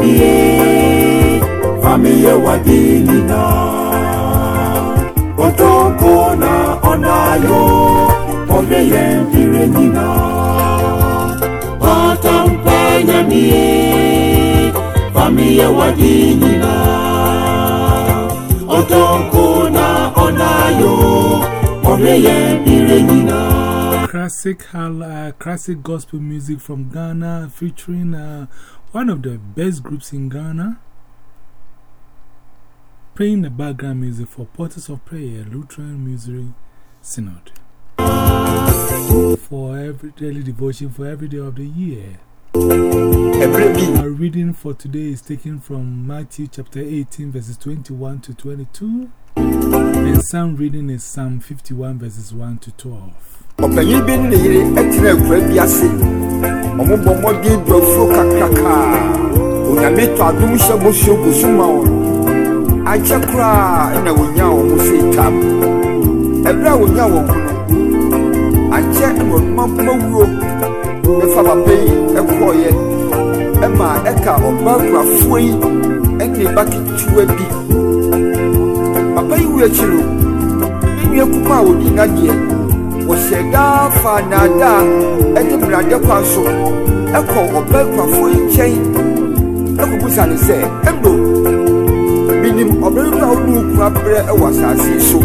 mie famille wadilina otoko na onayo oveye Bata patampanya mie na onayo omeye Classic, uh, classic gospel music from Ghana featuring uh, one of the best groups in Ghana, playing the background music for Portals of Prayer Lutheran Missouri Synod. For every daily devotion for every day of the year. Our reading for today is taken from Matthew chapter 18, verses 21 to 22. And Psalm reading is Psalm 51, verses 1 to 12. ọpanyin bi ne yere tena akura bi ase ɔmo bɔ mmɔden du afuo kakrakaa onyame tɔ adom hyɛ bosuo gu so ma wɔn akyɛ koraa na wonya wɔn mo se tam ɛberɛ a wonya wɔn ho no akyɛ na ɔnoma bɛfa papa yi ɛkɔɔyɛ ɛma ɛka ɔbaa kurafoɔ yi ɛne ba ketewa bi. Papa yi wu akyi no ne nua kuma a wɔdi n'adeɛ wɔhyɛ daa fa naadaa ɛne mmerade kwan so ɛkɔ ɔbɛnkwafo nkyɛn. Ɛkɔbusa no sɛ ɛndo menim ɔbɛnkwafo a wone wo kunu abrɛ ɛwɔ asase yi so.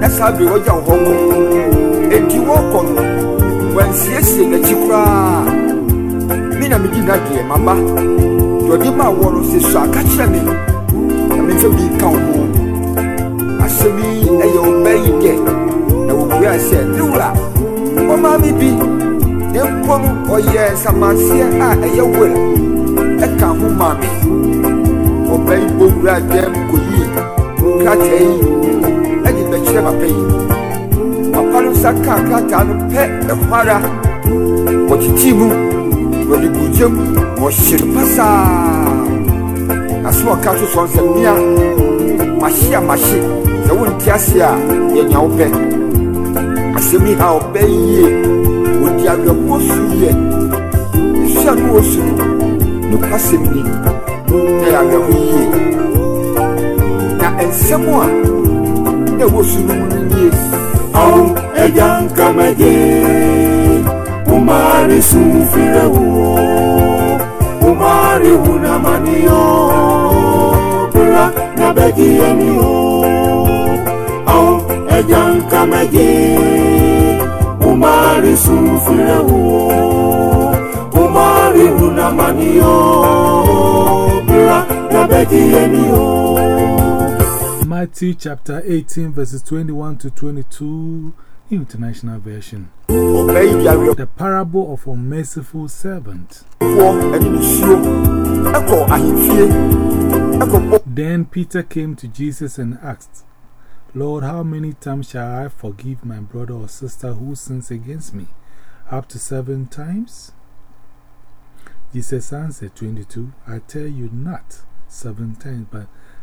Na saa bere wɔgya wo hɔ kɔ enti wɔrekɔ no wansiesie n'akyi koraa me na medi n'adeɛ maba deɛ ɔde maa wɔ no sɛ so aka kyerɛ me na memfa bi ka wo ho asɛm yi ɛyɛ ɔbɛn yi dɛ na wòwúrà sɛ ewura ɔmaa mi bi ne mpo no ɔyɛ nsamanseɛ a ɛyɛ wɛrɛ ɛka ho maame ɔbaa yi bɔ wura dɛm koyi krataa yi ɛde bɛkyerɛ papa yi nsa kaa krataa no pɛ ɛhɔ ara wɔtete mu wɔde gu gyam wɔhye no pasaa aso ɔka so sɔn sɛ mmea mahye a mahye sɛ wonte ase a yɛnya wo pɛ asɛm yi ha ɔbɛ yie wɔdi awerɛhoɔ so yɛ ɛsua no wɔ su no nokwasɛm ni na yɛ awerɛho yie na ɛnsɛm a na ɛwɔ su no mu no nie au ejan kama je umari sumfire wo umari una manio. Bra na begi ani o au ejan kama je umari sumfire wo umari una manio. Bra na begi ani o Matthew chapter 18, verses 21 to 22, International Version. The parable of a merciful servant. Then Peter came to Jesus and asked, Lord, how many times shall I forgive my brother or sister who sins against me? Up to seven times? Jesus answered, 22, I tell you not seven times, but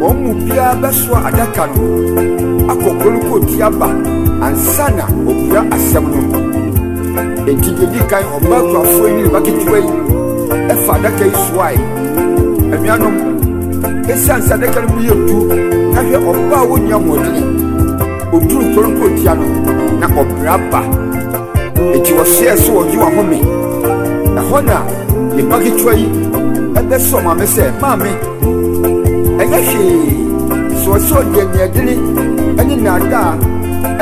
wɔn mu biara bɛsoa adaka no akɔ kolokoti aba ansa na ɔpura asɛm no enti deɛ di kan ɔbaakurafoɔ yi ne ne ba ketewa yi ɛfa adaka yi soae anuanom ɛsiane sɛ adaka no mu. Yɛ du na hwɛ ɔba a wɔnni ahoɔdene ɔduru koronkotia no na ɔbra ba enti wɔseɛ sɛ wɔgye wahome ɛhɔ na ne ba ketewa yi ɛbɛsɛ ɔmaame sɛ maame ɛnyɛ hwee sɛ ɔsɛ ɔde aniadene ɛne naadaa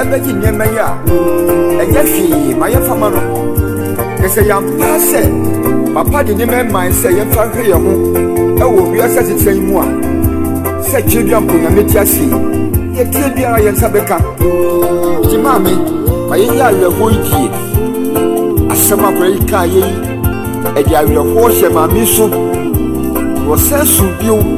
ɛbɛgye nneɛma yi a ɛnyɛ hwee ma yɛmfa ma no na sɛ yɛampaa sɛ papa de nneɛma mman sɛ yɛmfa hwɛ yɛn ho. Ɛwɔ wiase tete yi mu a sɛ kyerɛ bi ampo nyame te ase yɛtie biara yɛn nsa bɛka nti maame ma yɛyɛ awerɛhoɔ yi die asɛm akora yi kaa yɛyi ɛde awerɛhoɔ hyɛ maame so ɔsɛ so bio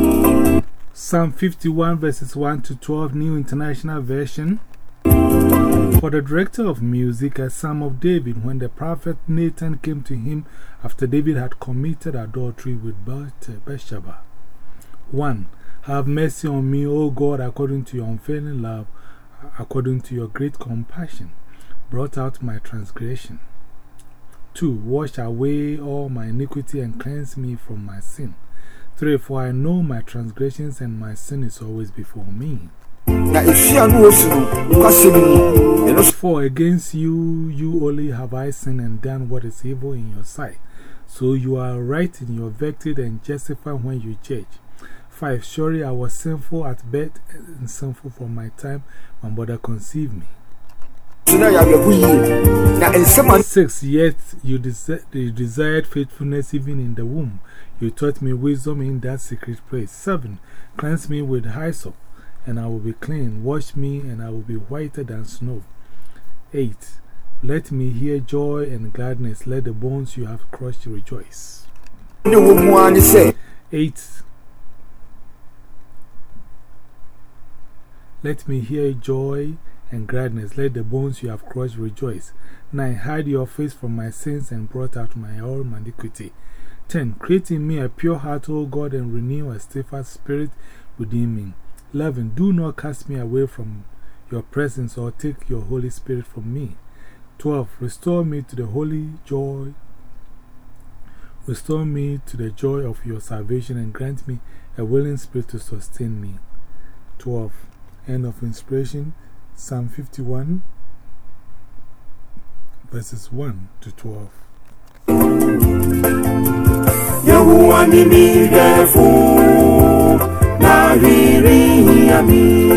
Psalm 51 verses 1 to 12, New International Version. For the director of music, a psalm of David, when the prophet Nathan came to him after David had committed adultery with Bathsheba. 1. Have mercy on me, O God, according to your unfailing love, according to your great compassion, brought out my transgression. 2. Wash away all my iniquity and cleanse me from my sin. 3. For I know my transgressions and my sin is always before me. na ɛfia no wɔ su no nokwasɛm ni ɛno so For against you, you only have I sinned and done what is evil in your sight. So you are right in your verdict and justified when you judge. 5. Surely I was sinful at birth and sinful from my time my mother conceived me. So na yɛ awerɛho yie na nsɛm a 6. Yet you, desi you desired faithfulness even in the womb. You taught me wisdom in that secret place. 7. Cleanse me with hyssop, and I will be clean. Wash me, and I will be whiter than snow. 8. Let me hear joy and gladness. Let the bones you have crushed rejoice. ne wɔ mu ara ne sɛ 8. Let me hear joy and gladness. Let the bones you have crushed rejoice. 9. Hide your face from my sins and brought out my all iniquity. 10. Create in me a pure heart, O God, and renew a steadfast spirit within me. 11. Do not cast me away from your presence or take your Holy Spirit from me. 12. Restore me to the holy joy. Restore me to the joy of your salvation and grant me a willing spirit to sustain me. 12. End of inspiration. Psalm 51, verses 1 to 12. Yahuwa ni mirefu na riri yami.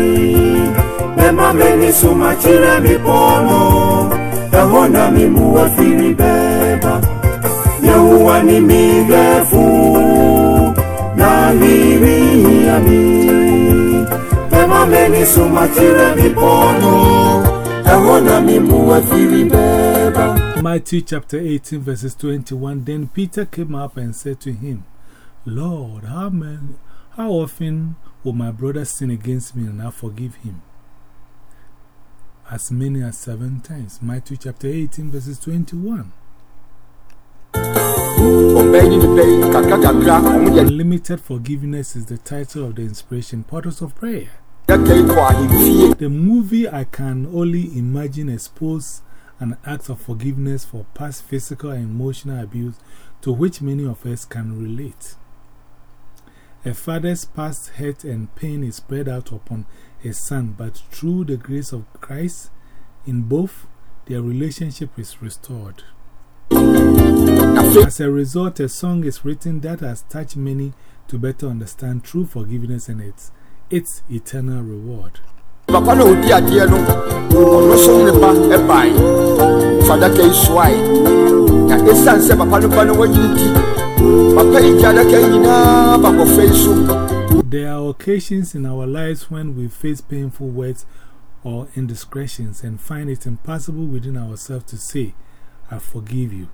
Mema meni suma chire mipono Ehona mimuwa firi beba. Yahuwa ni mirefu na riri yami Matthew chapter 18, verses 21. Then Peter came up and said to him, Lord, how, man, how often will my brother sin against me and I forgive him? As many as seven times. Matthew chapter 18, verses 21. ɔbɛn ne ne bɛn kakra kakra ɔmo deɛ Unlimited forgiveness is the title of the inspiration, Portals of Prayer. The movie I can only imagine expose an act of forgiveness for past physical and emotional abuse to which many of us can relate. A father's past hurt and pain is spread out upon his son, but through the grace of Christ, in both, their relationship is restored. As a result, a song is written that has touched many to better understand true forgiveness and its, its eternal reward. na odi adeɛ no ɔno so ne ba ɛbae fadaka yi soae na ɛsiane sɛ papa no ba no wanyini nti papa yi gye adaka nyinaa ba yi so There are occasions in our lives when we face painful words or indiscretions and find it impossible within ourselves to say, I forgive you.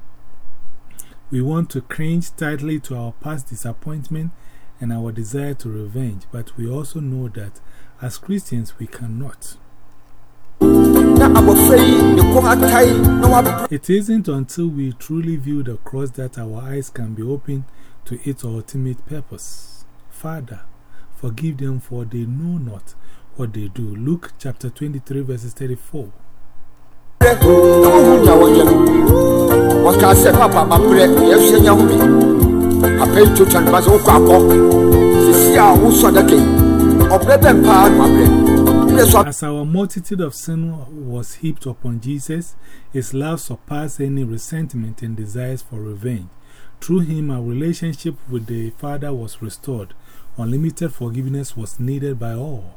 We want to cringe tightly to our past disappointment and our desire to revenge, but we also know that as Christians we cannot. na abɔfra yi ne kɔn atae na wabrɛ It isn't until we truly view the cross that our eyes can be opened to its ultimate purpose. Father, forgive them for they know not what they do. Luke chapter 23, verses 34. To As our multitude of sin was heaped upon Jesus, his love surpassed any resentment and desires for revenge. Through him, our relationship with the Father was restored. Unlimited forgiveness was needed by all.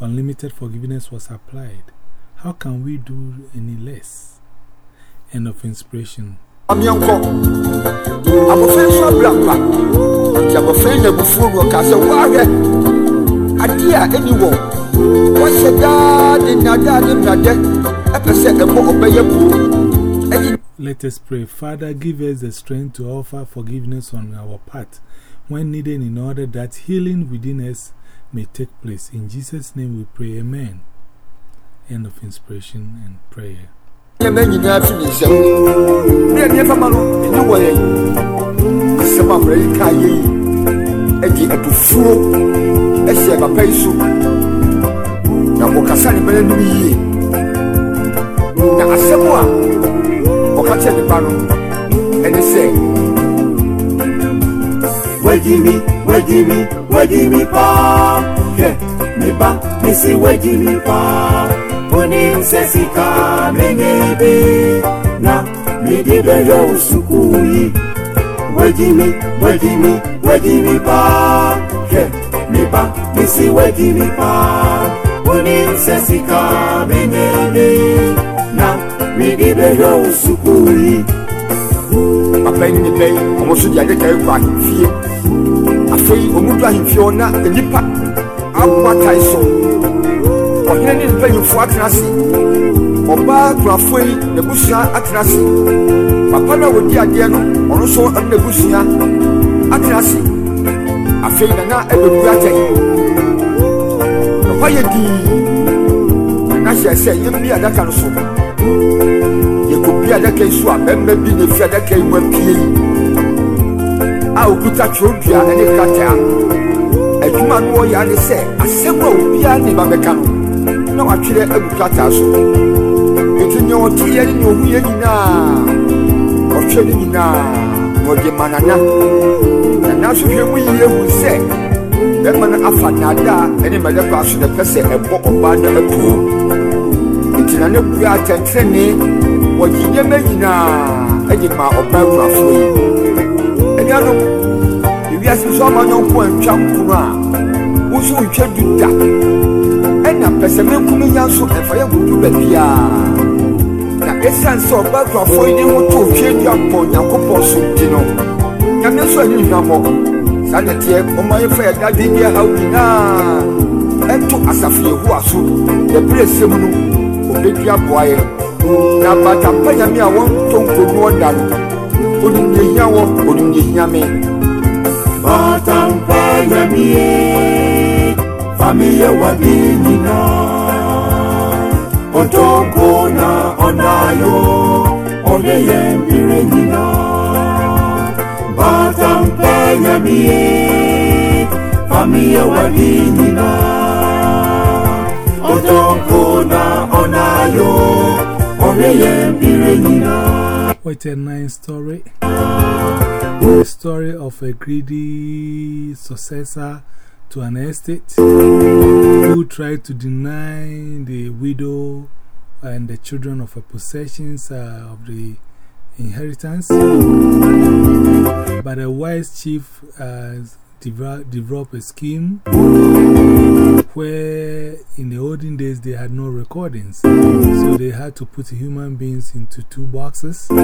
Unlimited forgiveness was applied. How can we do any less? End of inspiration. Let us pray. Father, give us the strength to offer forgiveness on our part when needed in order that healing within us may take place. In Jesus' name we pray. Amen. End of inspiration and prayer. Nneɛma nyinaa fi ne nsɛm ne nneɛma ma no ɛni wɔ yɛn asɛm a mmerɛ yi kaa yɛ yi ɛde abufuo ɛhyɛ papa yi so na wɔkasa ne bɛrɛ no yie na asɛm a ɔka kyerɛ ne ba no ɛne sɛ Wajimi, wajimi, wajimi pa. Ke, mi ba, mi si wajimi pa. Oni msesika mengebi unisesika menyebi na midibeyo usukuyi wejimi wejimi wejimi pa. He mipa misi wejimi pa. Unisesika menyebi na midibeyo usukuyi apɛn ne bɛn ɔmo so de adwetare kɔ ahemfie afei ɔmo du ahemfie ɔna nnipa awoatae so ɔhene ne mpanyinfo atena ase. Ɔbaa kunafo yi n'abusua atena ase. Papa no a wɔdi adeɛ no ɔno nso ɛne n'abusua atena ase. Afei nana ɛbɛbu atɛn. Papa yɛ dii. Nana hyɛ sɛ yɛmbi adaka no so. Yɛkɔbi adaka yi so a bɛrima bi na efi adaka yi mu apue. Yi a okuta twerɛdua ne krataa. Adwuma no wɔyɛ ade sɛ asɛm a obiara ne ba bɛka no na watwerɛ agu krataa so. Nti nea ɔte yɛ ne nea ohu yɛ nyinaa. Ɔhwɛ ne nyinaa. Na ɔde ma nana. Nana nso hwɛ mu yie hu sɛ bɛrima no afa nnaadaa ne mɛlɛpa so na pɛ sɛ ɛbɔ ɔbaa no atuo nti na ne bua atɛntenenee wɔde nneɛma nyinaa ɛde ma ɔbaa kurafoɔ yi. Anuanom ewiase nso ama nyɔnko a ntwa nkono a woso ntwa du da ɛna pɛsɛmɛ nkumi nya nso ɛfa yɛ gudu baabiaa na ɛsiane sɛ ɔbaa kurafoɔ yi de ho to otwe du apɔ onyankopɔn so nti no. Nyame nso ani nhwammɔ saa nɛteɛ ɔma yɛfa yɛ dade bi ahaw nyinaa. Ɛto asafo yehowa so. Yɛberɛ sɛm no obɛdua aboa yɛ. Na batampa nyame a wɔntɔ nkonuɔ da no. Onim deɛ hia wɔ onim deɛ hia me Batampa Pamiye wa dini Otoko na onayo Oleye mbire nina. Bata mpenya mie Pamiye wa dini Otoko na onayo Oleye mbire nina. What a nice story. The story of a greedy successor to an estate who tried to deny the widow and the children of her possessions uh, of the inheritance. But a wise chief uh, developed, a scheme where in the olden days they had no recordings. So they had to put human beings into two boxes. They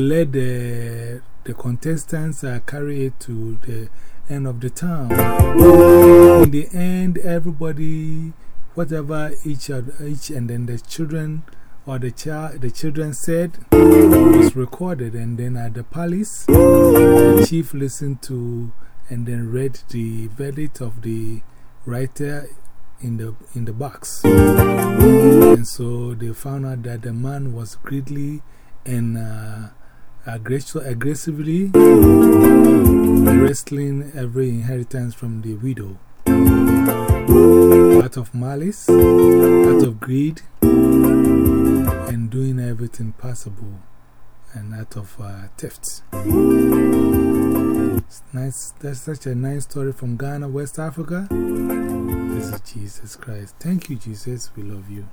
let the, the contestants uh, carry it to the end of the town. In the end, everybody, whatever each, each and then the children or the, child, the children said was recorded. And then at the palace, the chief listened to and then read the verdict of the writer in the, in the box. And so they found out that the man was greedily and uh, aggress aggressively wresting every inheritance from the widow. Out of malice, out of greed, and doing everything possible, and out of uh, theft. Nice. That's such a nice story from Ghana, West Africa. This is Jesus Christ. Thank you, Jesus. We love you.